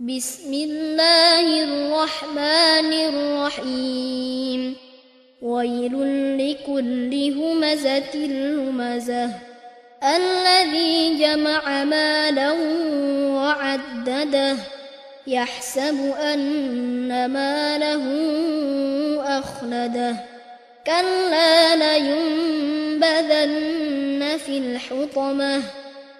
بسم الله الرحمن الرحيم. ويل لكل همزة لمزة. الذي جمع مالا وعدده. يحسب أن ماله أخلده. كلا لينبذن في الحطمة.